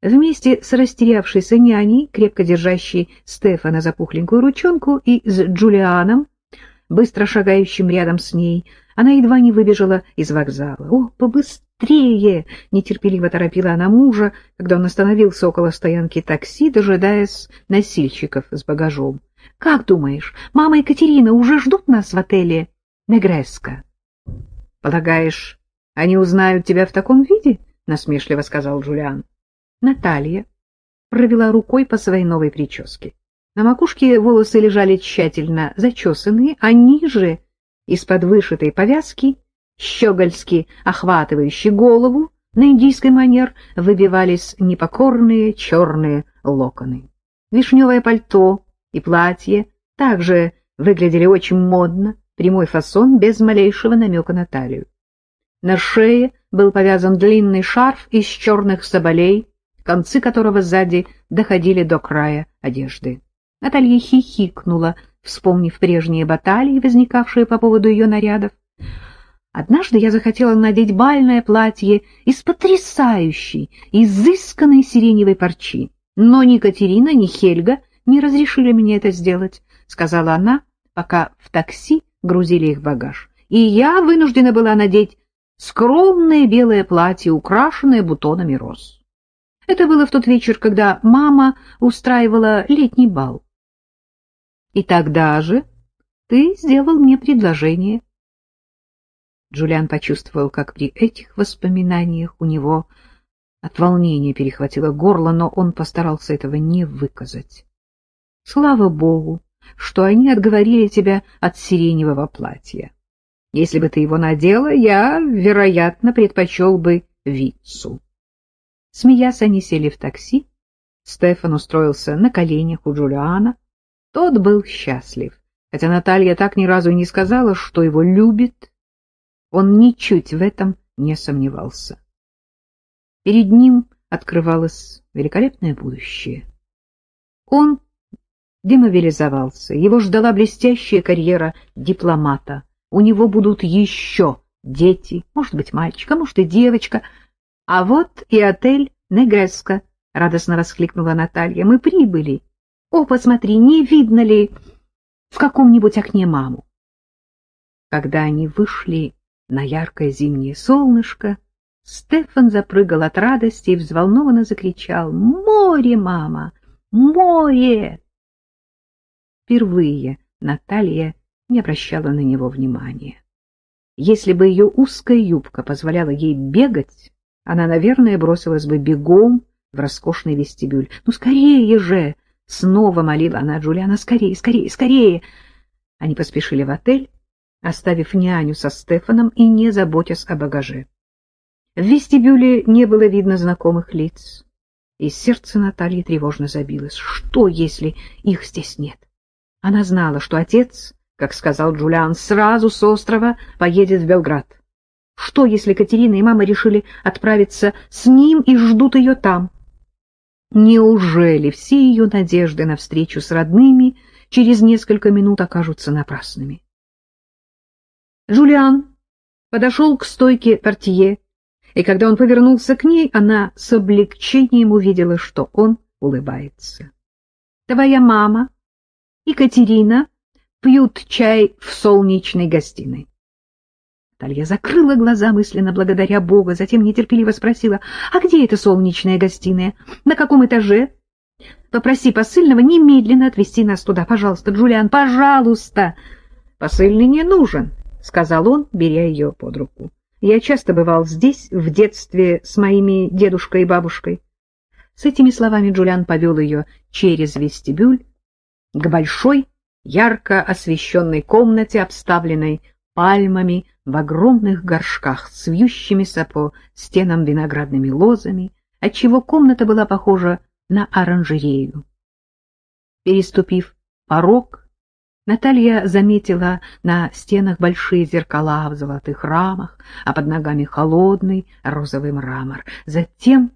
Вместе с растерявшейся няней, крепко держащей Стефана за пухленькую ручонку, и с Джулианом, быстро шагающим рядом с ней, она едва не выбежала из вокзала. «О, побыстрее!» — нетерпеливо торопила она мужа, когда он остановился около стоянки такси, дожидаясь носильщиков с багажом. «Как думаешь, мама и Катерина уже ждут нас в отеле Негреско?» «Полагаешь, они узнают тебя в таком виде?» — насмешливо сказал Джулиан. Наталья провела рукой по своей новой прическе. На макушке волосы лежали тщательно зачесанные, а ниже, из-под вышитой повязки, щегольски охватывающие голову, на индийский манер выбивались непокорные черные локоны. Вишневое пальто и платье также выглядели очень модно, прямой фасон без малейшего намека на талию. На шее был повязан длинный шарф из черных соболей, концы которого сзади доходили до края одежды. Наталья хихикнула, вспомнив прежние баталии, возникавшие по поводу ее нарядов. Однажды я захотела надеть бальное платье из потрясающей, изысканной сиреневой парчи, но ни Катерина, ни Хельга не разрешили мне это сделать, — сказала она, пока в такси грузили их багаж. И я вынуждена была надеть скромное белое платье, украшенное бутонами роз. Это было в тот вечер, когда мама устраивала летний бал. И тогда же ты сделал мне предложение. Джулиан почувствовал, как при этих воспоминаниях у него от волнения перехватило горло, но он постарался этого не выказать. Слава богу, что они отговорили тебя от сиреневого платья. Если бы ты его надела, я, вероятно, предпочел бы вицу. Смеясь, они сели в такси. Стефан устроился на коленях у Джулиана. Тот был счастлив, хотя Наталья так ни разу и не сказала, что его любит. Он ничуть в этом не сомневался. Перед ним открывалось великолепное будущее. Он демобилизовался, его ждала блестящая карьера дипломата. У него будут еще дети, может быть, мальчик, а может и девочка — а вот и отель Негреско, — радостно воскликнула Наталья. — Мы прибыли. О, посмотри, не видно ли в каком-нибудь окне маму? Когда они вышли на яркое зимнее солнышко, Стефан запрыгал от радости и взволнованно закричал «Море, мама! Море!» Впервые Наталья не обращала на него внимания. Если бы ее узкая юбка позволяла ей бегать, она, наверное, бросилась бы бегом в роскошный вестибюль. «Ну, скорее же!» — снова молила она Джулиана. «Скорее, скорее, скорее!» Они поспешили в отель, оставив няню со Стефаном и не заботясь о багаже. В вестибюле не было видно знакомых лиц, и сердце Натальи тревожно забилось. Что, если их здесь нет? Она знала, что отец, как сказал Джулиан, сразу с острова поедет в Белград. Что, если Катерина и мама решили отправиться с ним и ждут ее там? Неужели все ее надежды на встречу с родными через несколько минут окажутся напрасными? Жулиан подошел к стойке портье, и когда он повернулся к ней, она с облегчением увидела, что он улыбается. «Твоя мама и Катерина пьют чай в солнечной гостиной. Талья закрыла глаза, мысленно благодаря Бога, затем нетерпеливо спросила, «А где эта солнечная гостиная? На каком этаже?» «Попроси посыльного немедленно отвезти нас туда, пожалуйста, Джулиан, пожалуйста!» «Посыльный не нужен», — сказал он, беря ее под руку. «Я часто бывал здесь в детстве с моими дедушкой и бабушкой». С этими словами Джулиан повел ее через вестибюль к большой, ярко освещенной комнате, обставленной пальмами в огромных горшках с вьющимися по стенам виноградными лозами, отчего комната была похожа на оранжерею. Переступив порог, Наталья заметила на стенах большие зеркала в золотых рамах, а под ногами холодный розовый мрамор. Затем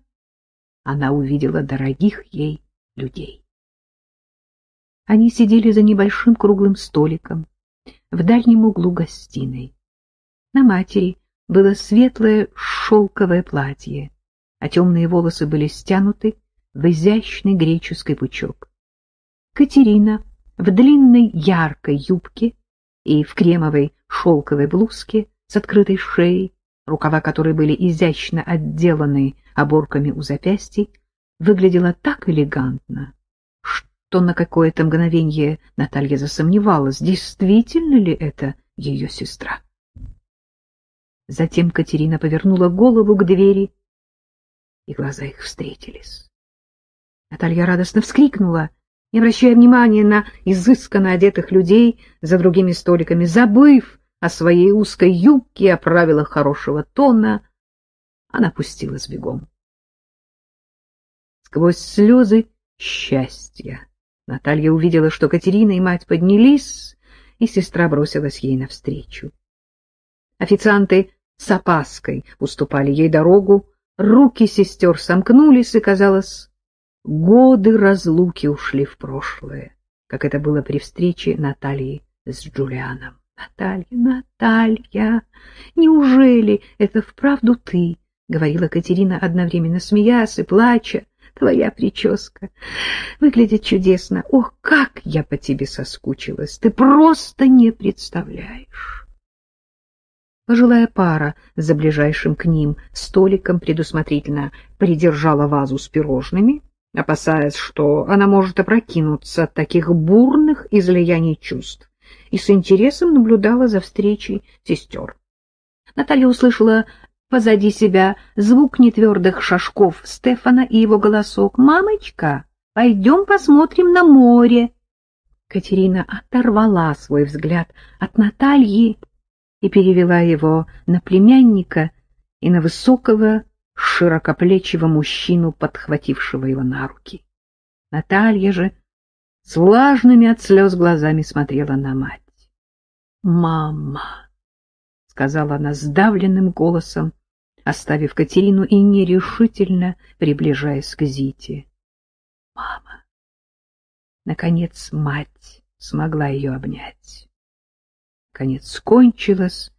она увидела дорогих ей людей. Они сидели за небольшим круглым столиком, в дальнем углу гостиной. На матери было светлое шелковое платье, а темные волосы были стянуты в изящный греческий пучок. Катерина в длинной яркой юбке и в кремовой шелковой блузке с открытой шеей, рукава которой были изящно отделаны оборками у запястий, выглядела так элегантно, что на какое-то мгновение Наталья засомневалась, действительно ли это ее сестра. Затем Катерина повернула голову к двери, и глаза их встретились. Наталья радостно вскрикнула, не обращая внимания на изысканно одетых людей за другими столиками, забыв о своей узкой юбке о правилах хорошего тона, она пустилась бегом. Сквозь слезы счастья Наталья увидела, что Катерина и мать поднялись, и сестра бросилась ей навстречу. Официанты с опаской уступали ей дорогу, руки сестер сомкнулись, и, казалось, годы разлуки ушли в прошлое, как это было при встрече Натальи с Джулианом. «Наталья, Наталья, неужели это вправду ты?» — говорила Катерина, одновременно смеясь и плача. Твоя прическа выглядит чудесно. Ох, как я по тебе соскучилась! Ты просто не представляешь!» Пожилая пара за ближайшим к ним столиком предусмотрительно придержала вазу с пирожными, опасаясь, что она может опрокинуться от таких бурных излияний чувств, и с интересом наблюдала за встречей сестер. Наталья услышала позади себя звук нетвердых шажков Стефана и его голосок. «Мамочка, пойдем посмотрим на море!» Катерина оторвала свой взгляд от Натальи и перевела его на племянника и на высокого, широкоплечего мужчину, подхватившего его на руки. Наталья же с влажными от слез глазами смотрела на мать. «Мама!» — сказала она сдавленным голосом, оставив Катерину и нерешительно приближаясь к Зите. «Мама!» Наконец мать смогла ее обнять. Конец кончилась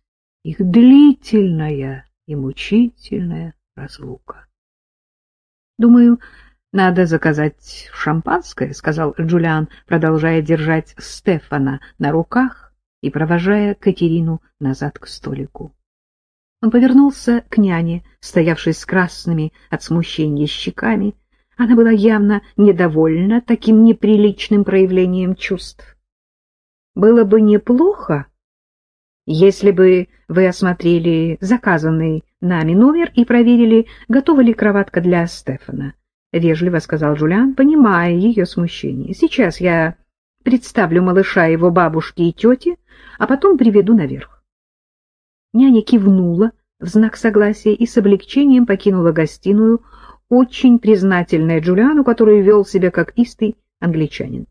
их длительная и мучительная разлука. «Думаю, надо заказать шампанское», — сказал Джулиан, продолжая держать Стефана на руках и провожая Катерину назад к столику. Он повернулся к няне, стоявшей с красными от смущения щеками. Она была явно недовольна таким неприличным проявлением чувств. «Было бы неплохо, если бы вы осмотрели заказанный нами номер и проверили, готова ли кроватка для Стефана», — вежливо сказал Джулиан, понимая ее смущение. «Сейчас я представлю малыша его бабушке и тете, а потом приведу наверх». Няня кивнула в знак согласия и с облегчением покинула гостиную, очень признательная Джулиану, который вел себя как истый англичанин.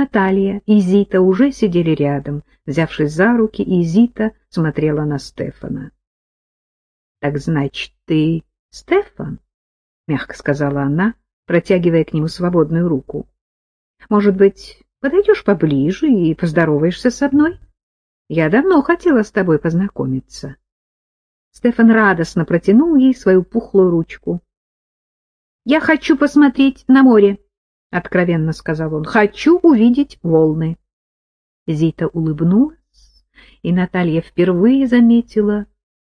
Наталья и Зита уже сидели рядом, взявшись за руки, и Зита смотрела на Стефана. — Так значит, ты Стефан? — мягко сказала она, протягивая к нему свободную руку. — Может быть, подойдешь поближе и поздороваешься со мной? — я давно хотела с тобой познакомиться. Стефан радостно протянул ей свою пухлую ручку. — Я хочу посмотреть на море, — откровенно сказал он. — Хочу увидеть волны. Зита улыбнулась, и Наталья впервые заметила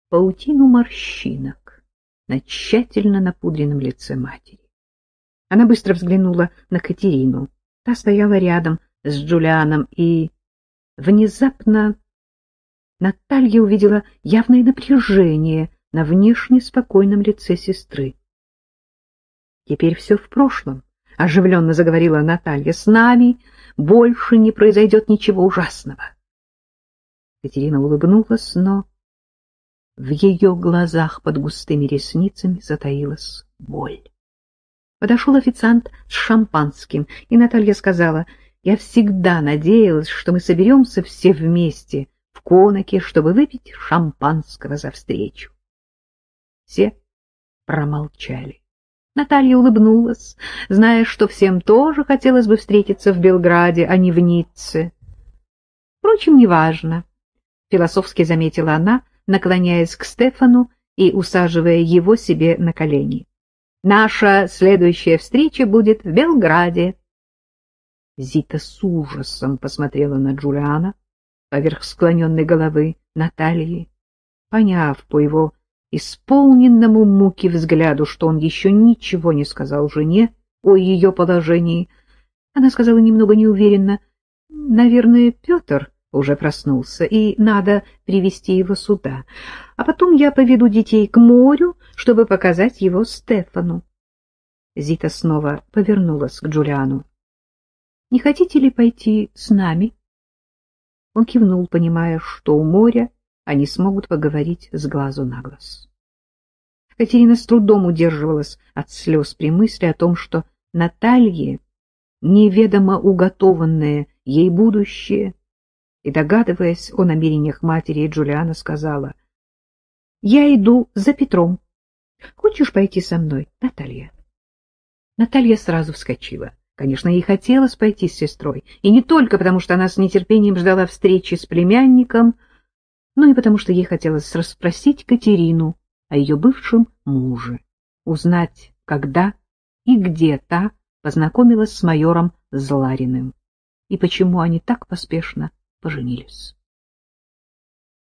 паутину морщинок на тщательно напудренном лице матери. Она быстро взглянула на Катерину. Та стояла рядом с Джулианом и внезапно Наталья увидела явное напряжение на внешне спокойном лице сестры. «Теперь все в прошлом», — оживленно заговорила Наталья. «С нами больше не произойдет ничего ужасного». Катерина улыбнулась, но в ее глазах под густыми ресницами затаилась боль. Подошел официант с шампанским, и Наталья сказала, «Я всегда надеялась, что мы соберемся все вместе в конаке, чтобы выпить шампанского за встречу. Все промолчали. Наталья улыбнулась, зная, что всем тоже хотелось бы встретиться в Белграде, а не в Ницце. Впрочем, неважно, — философски заметила она, наклоняясь к Стефану и усаживая его себе на колени. Наша следующая встреча будет в Белграде. Зита с ужасом посмотрела на Джулиана поверх склоненной головы Натальи, поняв по его исполненному муки взгляду, что он еще ничего не сказал жене о ее положении. Она сказала немного неуверенно, «Наверное, Петр уже проснулся, и надо привести его сюда. А потом я поведу детей к морю, чтобы показать его Стефану». Зита снова повернулась к Джулиану. «Не хотите ли пойти с нами?» Он кивнул, понимая, что у моря они смогут поговорить с глазу на глаз. Катерина с трудом удерживалась от слез при мысли о том, что Наталье неведомо уготованное ей будущее, и, догадываясь о намерениях матери, Джулиана сказала, «Я иду за Петром. Хочешь пойти со мной, Наталья?» Наталья сразу вскочила. Конечно, ей хотелось пойти с сестрой, и не только потому, что она с нетерпением ждала встречи с племянником, но и потому, что ей хотелось расспросить Катерину о ее бывшем муже, узнать, когда и где та познакомилась с майором Злариным, и почему они так поспешно поженились.